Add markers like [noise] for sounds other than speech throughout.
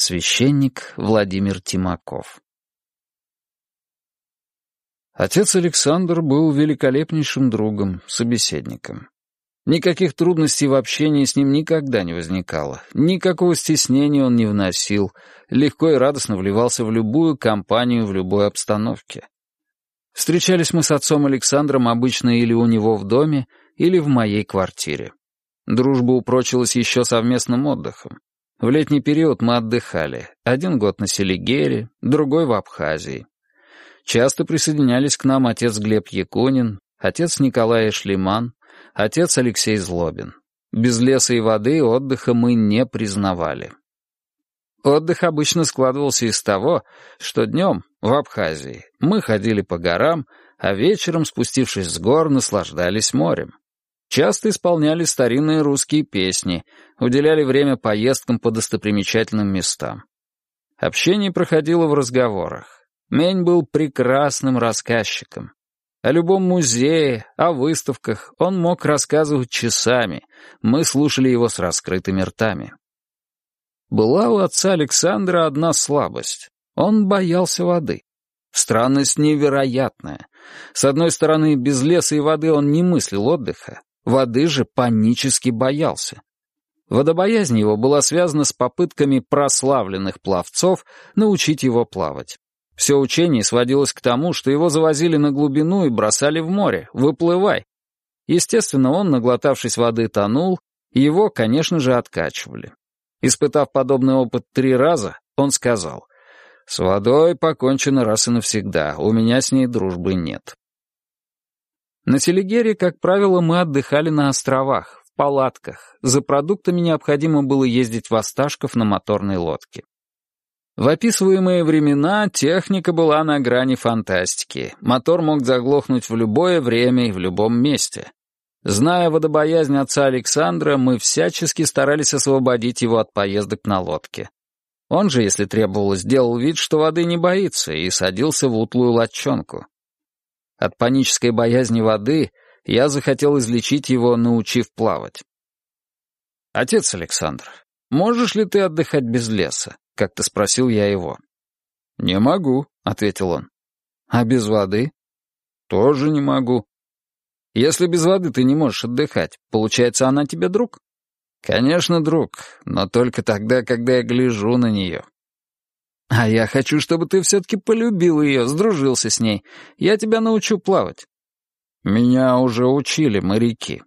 Священник Владимир Тимаков Отец Александр был великолепнейшим другом, собеседником. Никаких трудностей в общении с ним никогда не возникало, никакого стеснения он не вносил, легко и радостно вливался в любую компанию в любой обстановке. Встречались мы с отцом Александром обычно или у него в доме, или в моей квартире. Дружба упрочилась еще совместным отдыхом. В летний период мы отдыхали. Один год на Селигере, другой в Абхазии. Часто присоединялись к нам отец Глеб Якунин, отец Николай Шлиман, отец Алексей Злобин. Без леса и воды отдыха мы не признавали. Отдых обычно складывался из того, что днем, в Абхазии, мы ходили по горам, а вечером, спустившись с гор, наслаждались морем. Часто исполняли старинные русские песни, уделяли время поездкам по достопримечательным местам. Общение проходило в разговорах. Мень был прекрасным рассказчиком. О любом музее, о выставках он мог рассказывать часами, мы слушали его с раскрытыми ртами. Была у отца Александра одна слабость. Он боялся воды. Странность невероятная. С одной стороны, без леса и воды он не мыслил отдыха, Воды же панически боялся. Водобоязнь его была связана с попытками прославленных пловцов научить его плавать. Все учение сводилось к тому, что его завозили на глубину и бросали в море. «Выплывай!» Естественно, он, наглотавшись воды, тонул, его, конечно же, откачивали. Испытав подобный опыт три раза, он сказал, «С водой покончено раз и навсегда, у меня с ней дружбы нет». На Селигере, как правило, мы отдыхали на островах, в палатках. За продуктами необходимо было ездить в Осташков на моторной лодке. В описываемые времена техника была на грани фантастики. Мотор мог заглохнуть в любое время и в любом месте. Зная водобоязнь отца Александра, мы всячески старались освободить его от поездок на лодке. Он же, если требовалось, делал вид, что воды не боится, и садился в утлую лодчонку. От панической боязни воды я захотел излечить его, научив плавать. «Отец Александр, можешь ли ты отдыхать без леса?» — как-то спросил я его. «Не могу», — ответил он. «А без воды?» «Тоже не могу». «Если без воды ты не можешь отдыхать, получается, она тебе друг?» «Конечно, друг, но только тогда, когда я гляжу на нее. А я хочу, чтобы ты все-таки полюбил ее, сдружился с ней. Я тебя научу плавать. Меня уже учили моряки.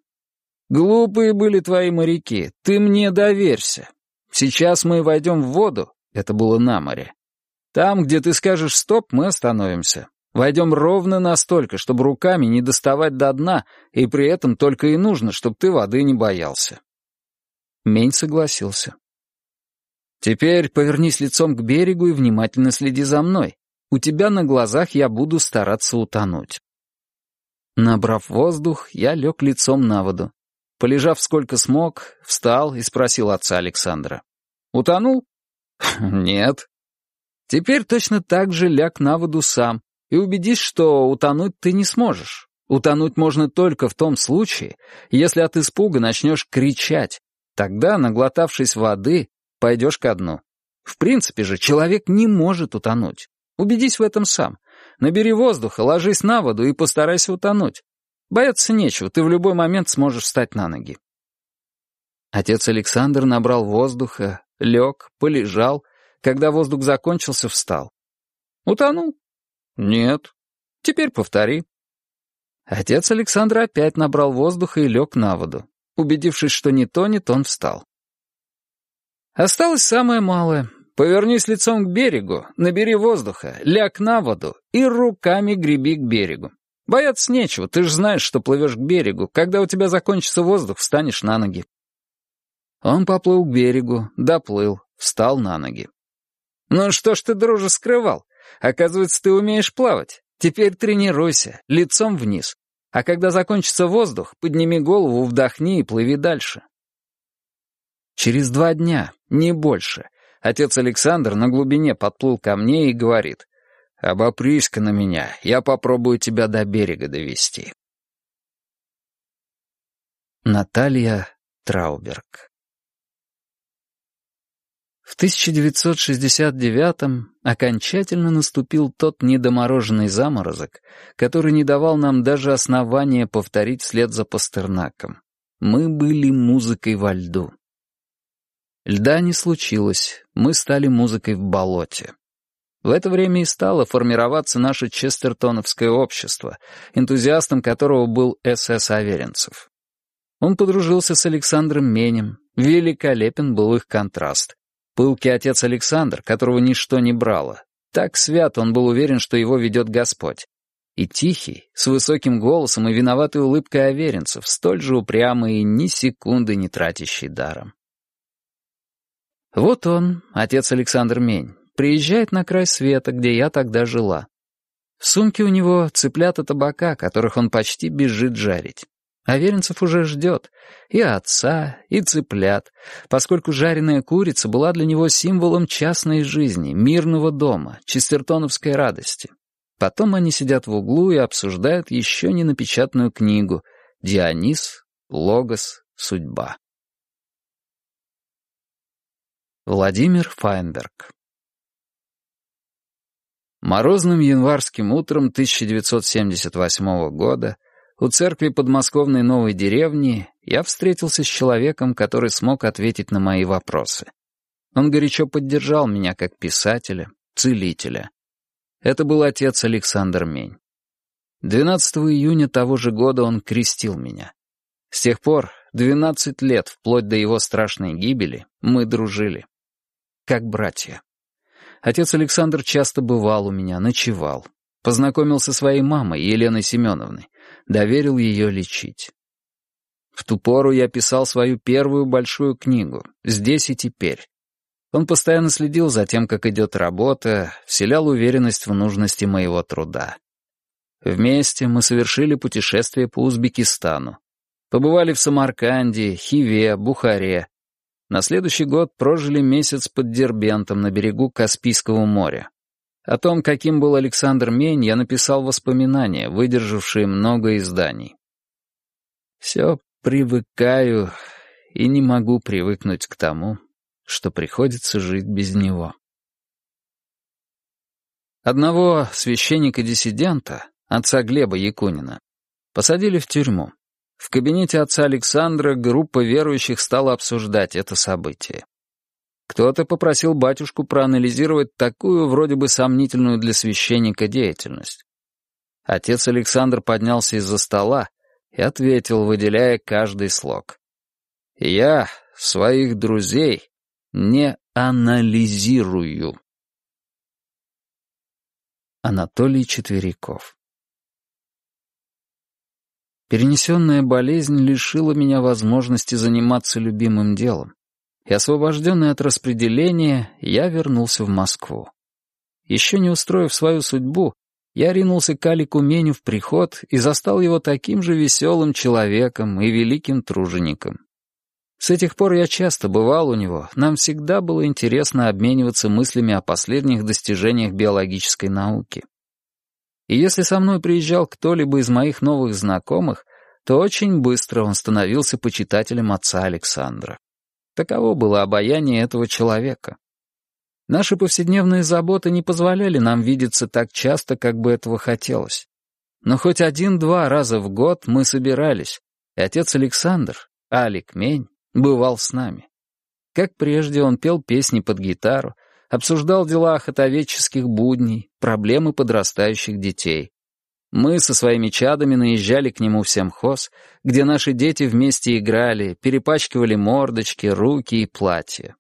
Глупые были твои моряки, ты мне доверься. Сейчас мы войдем в воду, это было на море. Там, где ты скажешь «стоп», мы остановимся. Войдем ровно настолько, чтобы руками не доставать до дна, и при этом только и нужно, чтобы ты воды не боялся. Мень согласился. Теперь повернись лицом к берегу и внимательно следи за мной. У тебя на глазах я буду стараться утонуть. Набрав воздух, я лег лицом на воду. Полежав сколько смог, встал и спросил отца Александра. «Утонул?» [laughs] «Нет». «Теперь точно так же ляг на воду сам и убедись, что утонуть ты не сможешь. Утонуть можно только в том случае, если от испуга начнешь кричать. Тогда, наглотавшись воды, пойдешь ко дну. В принципе же, человек не может утонуть. Убедись в этом сам. Набери воздуха, ложись на воду и постарайся утонуть. Бояться нечего, ты в любой момент сможешь встать на ноги. Отец Александр набрал воздуха, лег, полежал. Когда воздух закончился, встал. Утонул? Нет. Теперь повтори. Отец Александр опять набрал воздуха и лег на воду. Убедившись, что не тонет, он встал. Осталось самое малое. Повернись лицом к берегу, набери воздуха, ляг на воду и руками греби к берегу. Бояться нечего, ты же знаешь, что плывешь к берегу. Когда у тебя закончится воздух, встанешь на ноги. Он поплыл к берегу, доплыл, встал на ноги. «Ну что ж ты, друже, скрывал? Оказывается, ты умеешь плавать. Теперь тренируйся, лицом вниз. А когда закончится воздух, подними голову, вдохни и плыви дальше. Через два дня, не больше, отец Александр на глубине подплыл ко мне и говорит, «Обопрись-ка на меня, я попробую тебя до берега довести». Наталья Трауберг В 1969-м окончательно наступил тот недомороженный заморозок, который не давал нам даже основания повторить след за Пастернаком. Мы были музыкой во льду. Льда не случилось, мы стали музыкой в болоте. В это время и стало формироваться наше Честертоновское общество, энтузиастом которого был С.С. Аверинцев. Он подружился с Александром Менем, великолепен был их контраст. Пылкий отец Александр, которого ничто не брало. Так свят он был уверен, что его ведет Господь. И тихий, с высоким голосом и виноватой улыбкой Аверинцев, столь же упрямый и ни секунды не тратящий даром. Вот он, отец Александр Мень, приезжает на край света, где я тогда жила. В сумке у него цыплята табака, которых он почти бежит жарить. Аверинцев уже ждет и отца, и цыплят, поскольку жареная курица была для него символом частной жизни, мирного дома, честертоновской радости. Потом они сидят в углу и обсуждают еще не напечатанную книгу «Дионис, Логос, Судьба». Владимир Файнберг Морозным январским утром 1978 года у церкви подмосковной новой деревни я встретился с человеком, который смог ответить на мои вопросы. Он горячо поддержал меня как писателя, целителя. Это был отец Александр Мень. 12 июня того же года он крестил меня. С тех пор, 12 лет, вплоть до его страшной гибели, мы дружили. Как братья. Отец Александр часто бывал у меня, ночевал. Познакомился со своей мамой, Еленой Семеновной доверил ее лечить. В ту пору я писал свою первую большую книгу «Здесь и теперь». Он постоянно следил за тем, как идет работа, вселял уверенность в нужности моего труда. Вместе мы совершили путешествие по Узбекистану. Побывали в Самарканде, Хиве, Бухаре. На следующий год прожили месяц под Дербентом на берегу Каспийского моря. О том, каким был Александр Мень, я написал воспоминания, выдержавшие много изданий. Все привыкаю и не могу привыкнуть к тому, что приходится жить без него. Одного священника-диссидента, отца Глеба Якунина, посадили в тюрьму. В кабинете отца Александра группа верующих стала обсуждать это событие. Кто-то попросил батюшку проанализировать такую вроде бы сомнительную для священника деятельность. Отец Александр поднялся из-за стола и ответил, выделяя каждый слог. «Я своих друзей не анализирую». Анатолий Четверяков Перенесенная болезнь лишила меня возможности заниматься любимым делом и, освобожденный от распределения, я вернулся в Москву. Еще не устроив свою судьбу, я ринулся к Алику Меню в приход и застал его таким же веселым человеком и великим тружеником. С этих пор я часто бывал у него, нам всегда было интересно обмениваться мыслями о последних достижениях биологической науки. И если со мной приезжал кто-либо из моих новых знакомых, то очень быстро он становился почитателем отца Александра. Таково было обаяние этого человека. Наши повседневные заботы не позволяли нам видеться так часто, как бы этого хотелось. Но хоть один-два раза в год мы собирались, и отец Александр, Алик Мень, бывал с нами. Как прежде, он пел песни под гитару, обсуждал дела охотоведческих будней, проблемы подрастающих детей. Мы со своими чадами наезжали к нему в семхоз, где наши дети вместе играли, перепачкивали мордочки, руки и платья.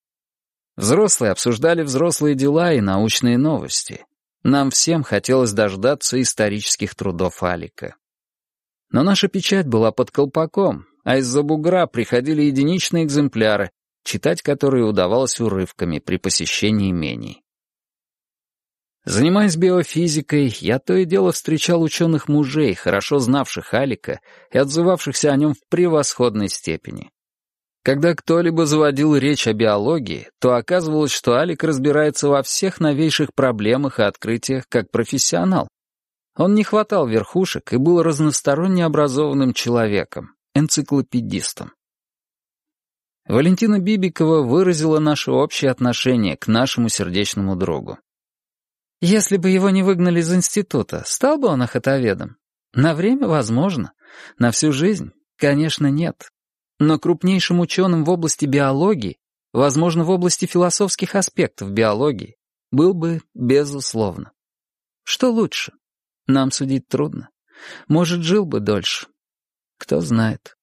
Взрослые обсуждали взрослые дела и научные новости. Нам всем хотелось дождаться исторических трудов Алика. Но наша печать была под колпаком, а из-за бугра приходили единичные экземпляры, читать которые удавалось урывками при посещении имений. Занимаясь биофизикой, я то и дело встречал ученых мужей, хорошо знавших Алика и отзывавшихся о нем в превосходной степени. Когда кто-либо заводил речь о биологии, то оказывалось, что Алик разбирается во всех новейших проблемах и открытиях как профессионал. Он не хватал верхушек и был разносторонне образованным человеком, энциклопедистом. Валентина Бибикова выразила наше общее отношение к нашему сердечному другу. Если бы его не выгнали из института, стал бы он охотоведом? На время возможно. На всю жизнь? Конечно, нет. Но крупнейшим ученым в области биологии, возможно, в области философских аспектов биологии, был бы безусловно. Что лучше? Нам судить трудно. Может, жил бы дольше. Кто знает.